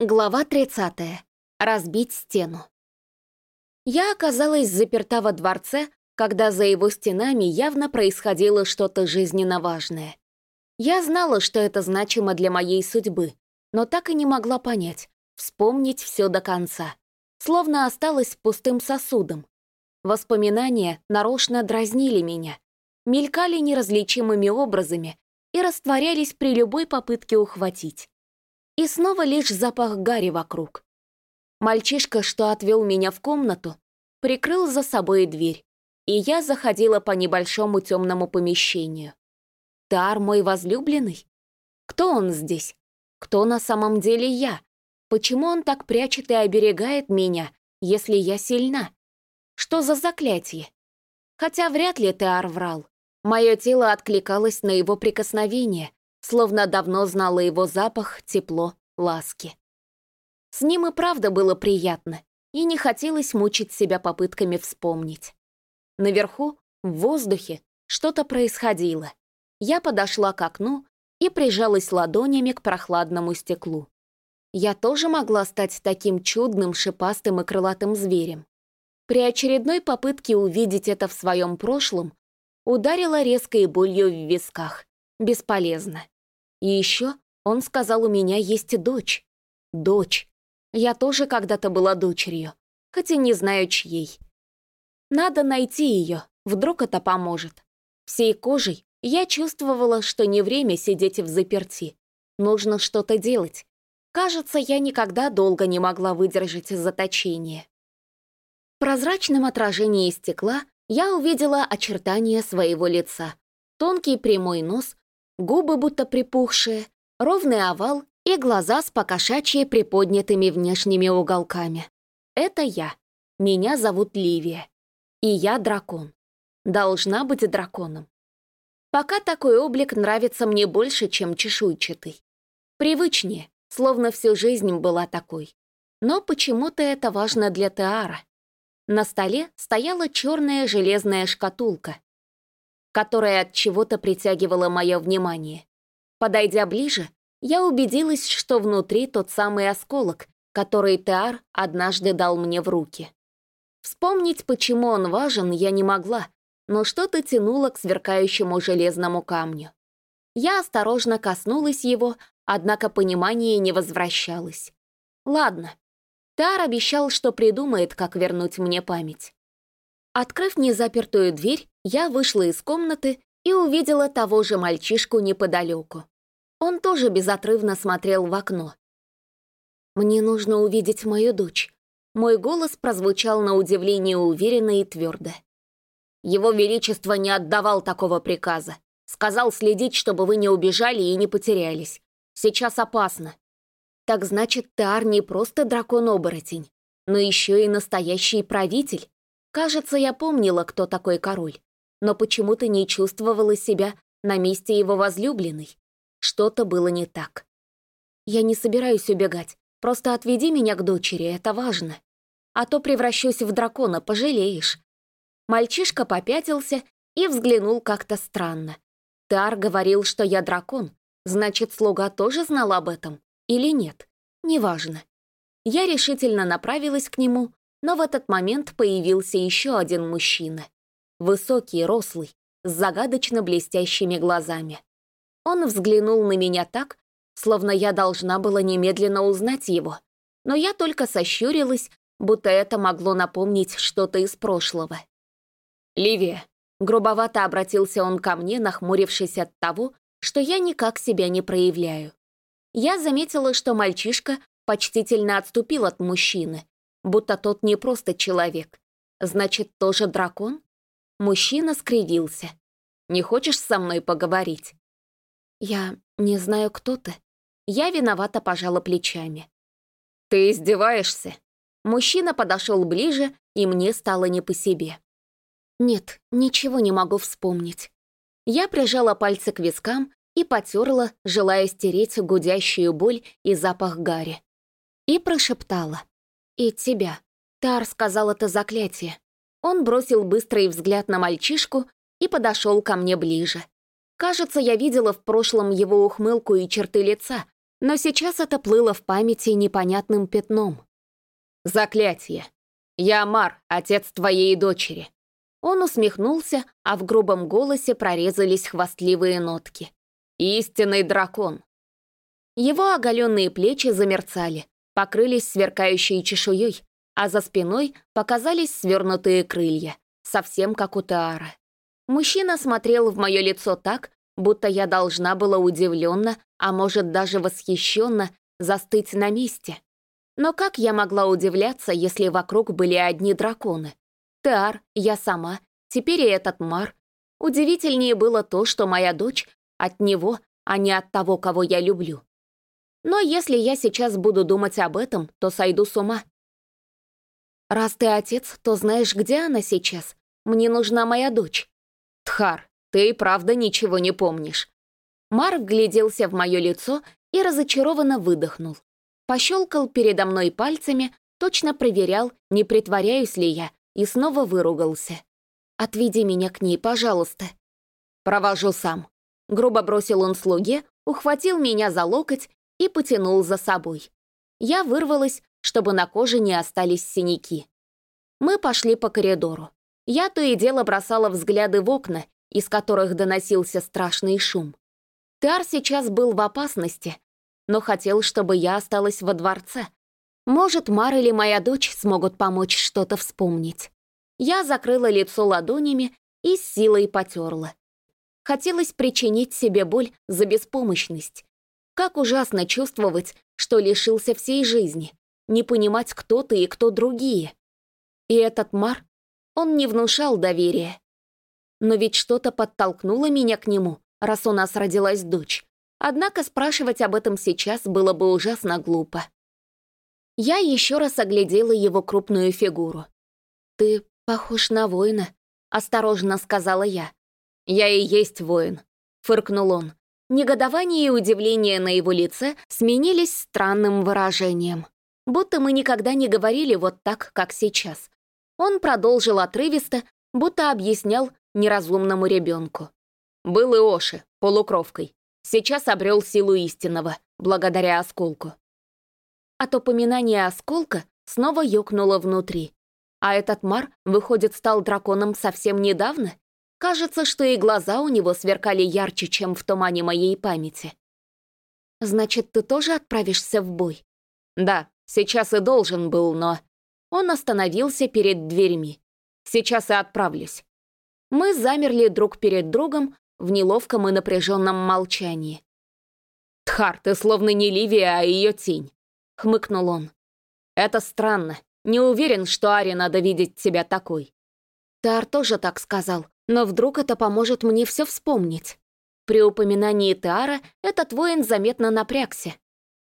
Глава 30. Разбить стену. Я оказалась заперта во дворце, когда за его стенами явно происходило что-то жизненно важное. Я знала, что это значимо для моей судьбы, но так и не могла понять, вспомнить все до конца. Словно осталась пустым сосудом. Воспоминания нарочно дразнили меня, мелькали неразличимыми образами и растворялись при любой попытке ухватить. И снова лишь запах гари вокруг. Мальчишка, что отвел меня в комнату, прикрыл за собой дверь, и я заходила по небольшому темному помещению. Тар мой возлюбленный? Кто он здесь? Кто на самом деле я? Почему он так прячет и оберегает меня, если я сильна? Что за заклятие? Хотя вряд ли Теар врал. Мое тело откликалось на его прикосновение, словно давно знала его запах, тепло, ласки. С ним и правда было приятно, и не хотелось мучить себя попытками вспомнить. Наверху, в воздухе, что-то происходило. Я подошла к окну и прижалась ладонями к прохладному стеклу. Я тоже могла стать таким чудным, шипастым и крылатым зверем. При очередной попытке увидеть это в своем прошлом ударила резкой болью в висках. Бесполезно. И еще он сказал, у меня есть дочь. Дочь. Я тоже когда-то была дочерью, хотя не знаю чьей. Надо найти ее, вдруг это поможет. Всей кожей я чувствовала, что не время сидеть в заперти. Нужно что-то делать. Кажется, я никогда долго не могла выдержать заточение. В прозрачном отражении стекла я увидела очертания своего лица. Тонкий прямой нос, губы будто припухшие, ровный овал и глаза с покошачьи приподнятыми внешними уголками. Это я. Меня зовут Ливия. И я дракон. Должна быть драконом. Пока такой облик нравится мне больше, чем чешуйчатый. Привычнее, словно всю жизнь была такой. Но почему-то это важно для Теара. На столе стояла черная железная шкатулка, которая от чего-то притягивала мое внимание. Подойдя ближе, я убедилась, что внутри тот самый осколок, который Теар однажды дал мне в руки. Вспомнить, почему он важен, я не могла, но что-то тянуло к сверкающему железному камню. Я осторожно коснулась его, однако понимание не возвращалось. Ладно. Теар обещал, что придумает, как вернуть мне память. Открыв незапертую дверь, я вышла из комнаты и увидела того же мальчишку неподалеку. Он тоже безотрывно смотрел в окно. «Мне нужно увидеть мою дочь». Мой голос прозвучал на удивление уверенно и твердо. Его Величество не отдавал такого приказа. Сказал следить, чтобы вы не убежали и не потерялись. Сейчас опасно. Так значит, Таар не просто дракон-оборотень, но еще и настоящий правитель. Кажется, я помнила, кто такой король, но почему-то не чувствовала себя на месте его возлюбленной. Что-то было не так. Я не собираюсь убегать, просто отведи меня к дочери, это важно. А то превращусь в дракона, пожалеешь. Мальчишка попятился и взглянул как-то странно. Тар говорил, что я дракон, значит, слуга тоже знал об этом или нет, неважно. Я решительно направилась к нему, но в этот момент появился еще один мужчина. Высокий, рослый, с загадочно блестящими глазами. Он взглянул на меня так, словно я должна была немедленно узнать его, но я только сощурилась, будто это могло напомнить что-то из прошлого. «Ливия», — грубовато обратился он ко мне, нахмурившись от того, что я никак себя не проявляю. Я заметила, что мальчишка почтительно отступил от мужчины, будто тот не просто человек. Значит, тоже дракон? Мужчина скривился. «Не хочешь со мной поговорить?» «Я не знаю, кто ты». Я виновато пожала плечами. «Ты издеваешься?» Мужчина подошел ближе, и мне стало не по себе. «Нет, ничего не могу вспомнить». Я прижала пальцы к вискам и потерла, желая стереть гудящую боль и запах гари. И прошептала. «И тебя». Тар сказал это заклятие. Он бросил быстрый взгляд на мальчишку и подошел ко мне ближе. Кажется, я видела в прошлом его ухмылку и черты лица, но сейчас это плыло в памяти непонятным пятном. «Заклятие! Я Мар, отец твоей дочери!» Он усмехнулся, а в грубом голосе прорезались хвастливые нотки. «Истинный дракон!» Его оголенные плечи замерцали, покрылись сверкающей чешуей, а за спиной показались свернутые крылья, совсем как у Теара. Мужчина смотрел в мое лицо так, будто я должна была удивленно, а может даже восхищенно, застыть на месте. Но как я могла удивляться, если вокруг были одни драконы? Теар, я сама, теперь и этот Мар. Удивительнее было то, что моя дочь от него, а не от того, кого я люблю. Но если я сейчас буду думать об этом, то сойду с ума. «Раз ты отец, то знаешь, где она сейчас? Мне нужна моя дочь». «Тхар, ты и правда ничего не помнишь». Марк гляделся в мое лицо и разочарованно выдохнул. Пощелкал передо мной пальцами, точно проверял, не притворяюсь ли я, и снова выругался. «Отведи меня к ней, пожалуйста». «Провожу сам». Грубо бросил он слуге, ухватил меня за локоть и потянул за собой. Я вырвалась, чтобы на коже не остались синяки. Мы пошли по коридору. Я то и дело бросала взгляды в окна, из которых доносился страшный шум. Тар сейчас был в опасности, но хотел, чтобы я осталась во дворце. Может, Мар или моя дочь смогут помочь что-то вспомнить. Я закрыла лицо ладонями и с силой потерла. Хотелось причинить себе боль за беспомощность. Как ужасно чувствовать, что лишился всей жизни, не понимать, кто ты и кто другие. И этот Мар, он не внушал доверия. Но ведь что-то подтолкнуло меня к нему, раз у нас родилась дочь. Однако спрашивать об этом сейчас было бы ужасно глупо. Я еще раз оглядела его крупную фигуру. «Ты похож на воина», — осторожно сказала я. «Я и есть воин», — фыркнул он. Негодование и удивление на его лице сменились странным выражением будто мы никогда не говорили вот так, как сейчас. Он продолжил отрывисто, будто объяснял неразумному ребенку. Был и Оши, полукровкой. Сейчас обрел силу истинного, благодаря осколку. От упоминания осколка снова ёкнуло внутри. А этот Мар, выходит, стал драконом совсем недавно? Кажется, что и глаза у него сверкали ярче, чем в тумане моей памяти. «Значит, ты тоже отправишься в бой?» «Да, Сейчас и должен был, но... Он остановился перед дверьми. Сейчас и отправлюсь. Мы замерли друг перед другом в неловком и напряженном молчании. «Тхар, ты словно не Ливия, а ее тень», — хмыкнул он. «Это странно. Не уверен, что Аре надо видеть тебя такой». Тар тоже так сказал, но вдруг это поможет мне все вспомнить. При упоминании Теара этот воин заметно напрягся.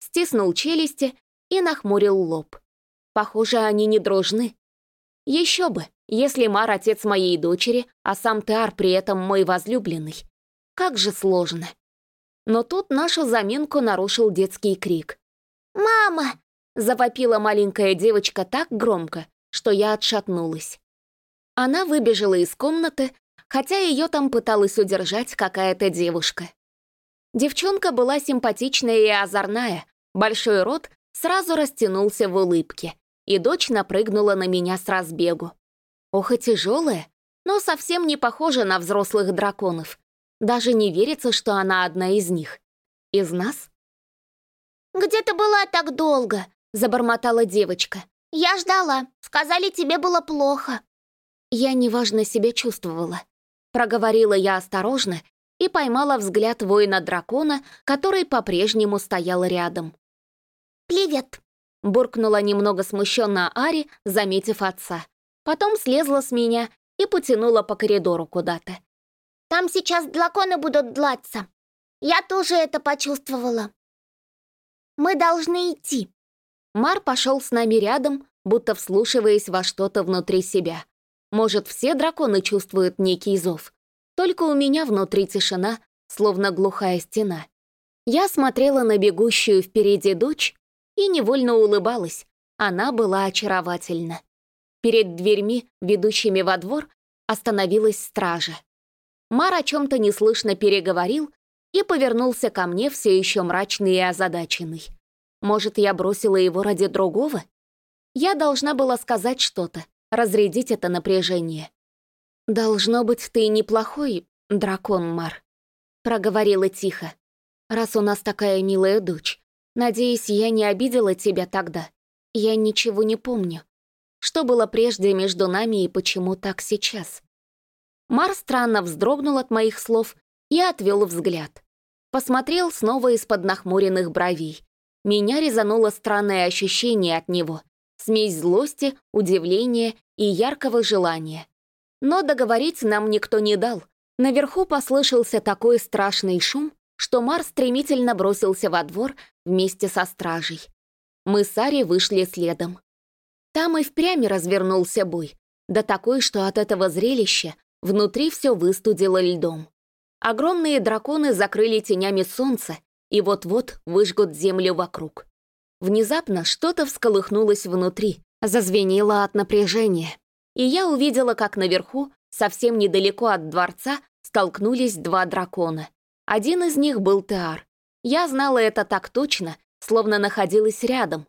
Стиснул челюсти и нахмурил лоб. Похоже, они не дружны. Еще бы, если Мар — отец моей дочери, а сам Теар при этом мой возлюбленный. Как же сложно. Но тут нашу заминку нарушил детский крик. «Мама!» — завопила маленькая девочка так громко, что я отшатнулась. Она выбежала из комнаты, хотя ее там пыталась удержать какая-то девушка. Девчонка была симпатичная и озорная, большой рот сразу растянулся в улыбке, и дочь напрыгнула на меня с разбегу. Ох и тяжелая, но совсем не похожа на взрослых драконов. Даже не верится, что она одна из них. Из нас? «Где ты была так долго?» — забормотала девочка. «Я ждала. Сказали, тебе было плохо». Я неважно себя чувствовала. Проговорила я осторожно и поймала взгляд воина-дракона, который по-прежнему стоял рядом. «Привет!» — буркнула немного смущенно Ари, заметив отца. Потом слезла с меня и потянула по коридору куда-то. «Там сейчас драконы будут длаться. Я тоже это почувствовала. Мы должны идти». Мар пошел с нами рядом, будто вслушиваясь во что-то внутри себя. Может, все драконы чувствуют некий зов. Только у меня внутри тишина, словно глухая стена. Я смотрела на бегущую впереди дочь и невольно улыбалась. Она была очаровательна. Перед дверьми, ведущими во двор, остановилась стража. Мар о чем-то неслышно переговорил, и повернулся ко мне все еще мрачный и озадаченный. Может, я бросила его ради другого? Я должна была сказать что-то, разрядить это напряжение. «Должно быть, ты неплохой дракон, Мар», — проговорила тихо. «Раз у нас такая милая дочь, надеюсь, я не обидела тебя тогда. Я ничего не помню. Что было прежде между нами и почему так сейчас?» Мар странно вздрогнул от моих слов и отвел взгляд. Посмотрел снова из-под нахмуренных бровей. Меня резануло странное ощущение от него. Смесь злости, удивления и яркого желания. Но договорить нам никто не дал. Наверху послышался такой страшный шум, что Мар стремительно бросился во двор вместе со стражей. Мы с Ари вышли следом. Там и впрямь развернулся бой, да такой, что от этого зрелища внутри все выстудило льдом. Огромные драконы закрыли тенями солнца и вот-вот выжгут землю вокруг. Внезапно что-то всколыхнулось внутри, зазвенело от напряжения, и я увидела, как наверху, совсем недалеко от дворца, столкнулись два дракона. Один из них был Теар. Я знала это так точно, словно находилась рядом.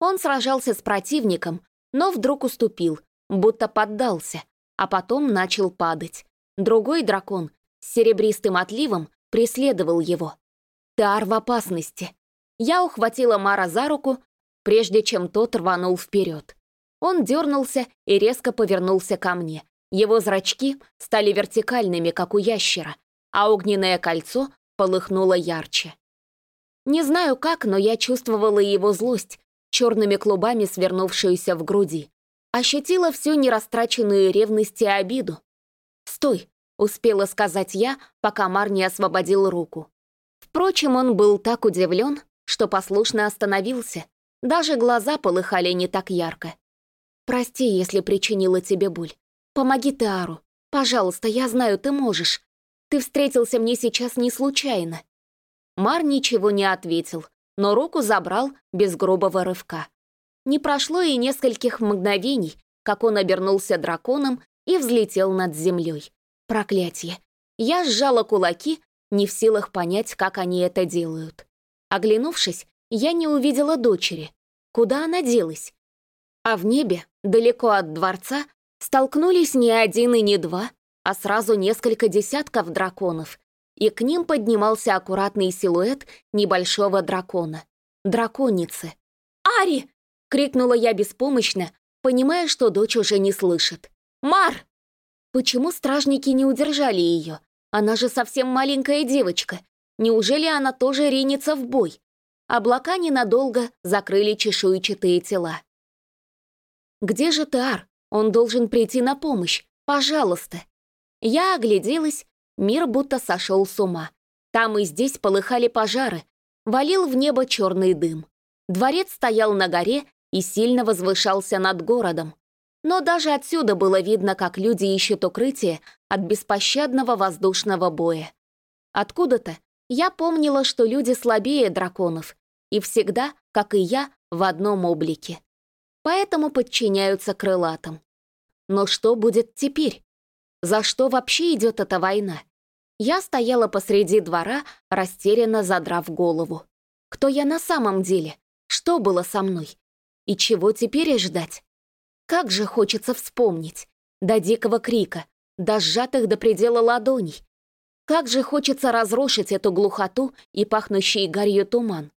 Он сражался с противником, но вдруг уступил, будто поддался, а потом начал падать. Другой дракон с серебристым отливом преследовал его. Тар в опасности. Я ухватила Мара за руку, прежде чем тот рванул вперед. Он дернулся и резко повернулся ко мне. Его зрачки стали вертикальными, как у ящера, а огненное кольцо полыхнуло ярче. Не знаю как, но я чувствовала его злость, черными клубами свернувшуюся в груди. Ощутила всю нерастраченную ревность и обиду. «Стой!» — успела сказать я, пока Мар не освободил руку. Впрочем, он был так удивлен, что послушно остановился. Даже глаза полыхали не так ярко. «Прости, если причинила тебе боль. Помоги Теару. Пожалуйста, я знаю, ты можешь. Ты встретился мне сейчас не случайно». Мар ничего не ответил, но руку забрал без грубого рывка. Не прошло и нескольких мгновений, как он обернулся драконом и взлетел над землей. Проклятие. Я сжала кулаки, не в силах понять, как они это делают. Оглянувшись, я не увидела дочери. Куда она делась? А в небе, далеко от дворца, столкнулись не один и не два, а сразу несколько десятков драконов, и к ним поднимался аккуратный силуэт небольшого дракона. Драконицы. «Ари!» — крикнула я беспомощно, понимая, что дочь уже не слышит. «Мар!» Почему стражники не удержали ее? Она же совсем маленькая девочка. Неужели она тоже ринется в бой? Облака ненадолго закрыли чешуйчатые тела. «Где же Тар? Он должен прийти на помощь. Пожалуйста!» Я огляделась, мир будто сошел с ума. Там и здесь полыхали пожары, валил в небо черный дым. Дворец стоял на горе и сильно возвышался над городом. Но даже отсюда было видно, как люди ищут укрытие от беспощадного воздушного боя. Откуда-то я помнила, что люди слабее драконов, и всегда, как и я, в одном облике поэтому подчиняются крылатым. Но что будет теперь? За что вообще идет эта война? Я стояла посреди двора, растерянно задрав голову. Кто я на самом деле? Что было со мной? И чего теперь ждать? Как же хочется вспомнить. До дикого крика, до сжатых до предела ладоней. Как же хочется разрушить эту глухоту и пахнущий гарью туман.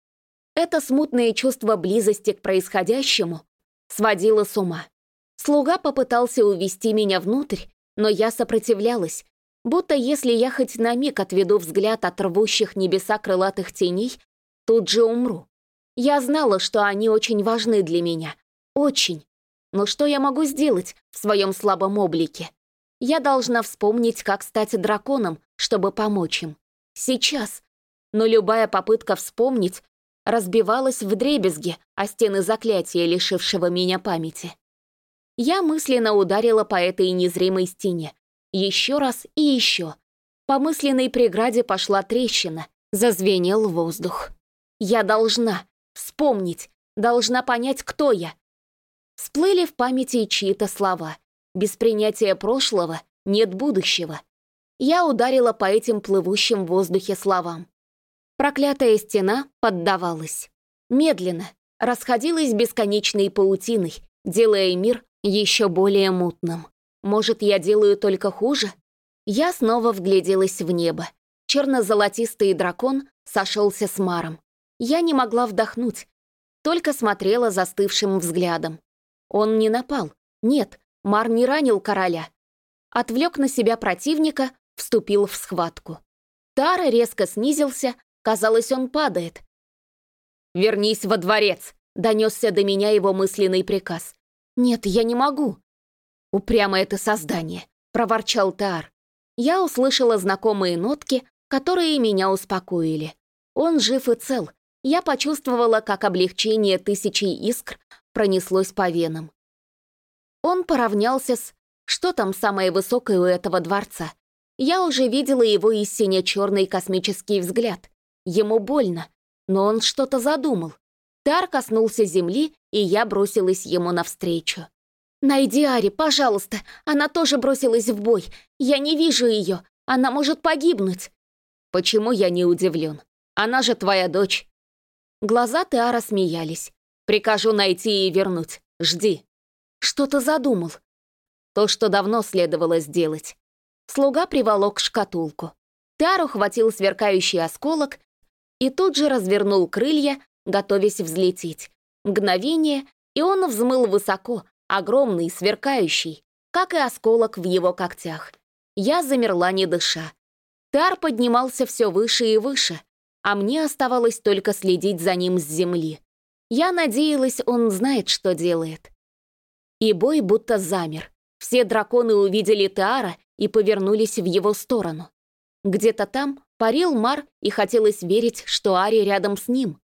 Это смутное чувство близости к происходящему сводила с ума. Слуга попытался увести меня внутрь, но я сопротивлялась, будто если я хоть на миг отведу взгляд от рвущих небеса крылатых теней, тут же умру. Я знала, что они очень важны для меня. Очень. Но что я могу сделать в своем слабом облике? Я должна вспомнить, как стать драконом, чтобы помочь им. Сейчас. Но любая попытка вспомнить разбивалась в дребезги о стены заклятия, лишившего меня памяти. Я мысленно ударила по этой незримой стене. Еще раз и еще. По мысленной преграде пошла трещина, зазвенел воздух. Я должна вспомнить, должна понять, кто я. Всплыли в памяти чьи-то слова. Без принятия прошлого нет будущего. Я ударила по этим плывущим в воздухе словам. Проклятая стена поддавалась. Медленно, расходилась бесконечной паутиной, делая мир еще более мутным. Может, я делаю только хуже? Я снова вгляделась в небо. Черно-золотистый дракон сошелся с Маром. Я не могла вдохнуть, только смотрела застывшим взглядом. Он не напал. Нет, Мар не ранил короля. Отвлек на себя противника, вступил в схватку. Тара резко снизился, казалось, он падает. «Вернись во дворец!» — донесся до меня его мысленный приказ. «Нет, я не могу!» «Упрямое это создание!» — проворчал Таар. Я услышала знакомые нотки, которые меня успокоили. Он жив и цел. Я почувствовала, как облегчение тысячи искр пронеслось по венам. Он поравнялся с... Что там самое высокое у этого дворца? Я уже видела его и сине-черный космический взгляд. Ему больно, но он что-то задумал. Тар коснулся земли, и я бросилась ему навстречу. «Найди Ари, пожалуйста, она тоже бросилась в бой. Я не вижу ее, она может погибнуть». «Почему я не удивлен? Она же твоя дочь». Глаза Теара смеялись. «Прикажу найти и вернуть. Жди». Что-то задумал. То, что давно следовало сделать. Слуга приволок шкатулку. Теар ухватил сверкающий осколок и тут же развернул крылья, готовясь взлететь. Мгновение, и он взмыл высоко, огромный, сверкающий, как и осколок в его когтях. Я замерла, не дыша. Тар поднимался все выше и выше, а мне оставалось только следить за ним с земли. Я надеялась, он знает, что делает. И бой будто замер. Все драконы увидели Теара и повернулись в его сторону. Где-то там парил Мар, и хотелось верить, что Ари рядом с ним.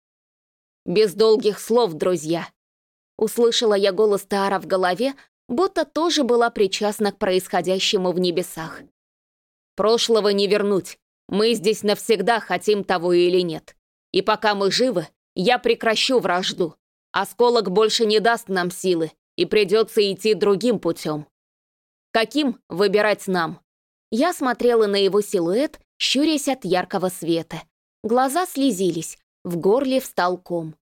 «Без долгих слов, друзья!» Услышала я голос Таара в голове, будто тоже была причастна к происходящему в небесах. «Прошлого не вернуть. Мы здесь навсегда хотим того или нет. И пока мы живы, я прекращу вражду. Осколок больше не даст нам силы, и придется идти другим путем. Каким выбирать нам?» Я смотрела на его силуэт, щурясь от яркого света. Глаза слезились, в горле встал ком.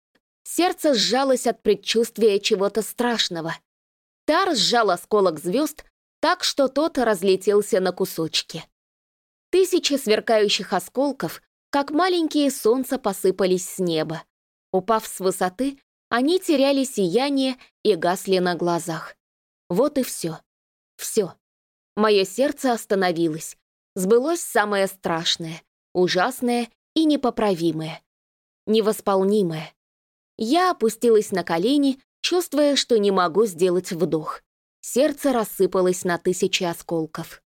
Сердце сжалось от предчувствия чего-то страшного. Тар сжал осколок звезд так, что тот разлетелся на кусочки. Тысячи сверкающих осколков, как маленькие солнца, посыпались с неба. Упав с высоты, они теряли сияние и гасли на глазах. Вот и все. Все. Мое сердце остановилось. Сбылось самое страшное, ужасное и непоправимое. Невосполнимое. Я опустилась на колени, чувствуя, что не могу сделать вдох. Сердце рассыпалось на тысячи осколков.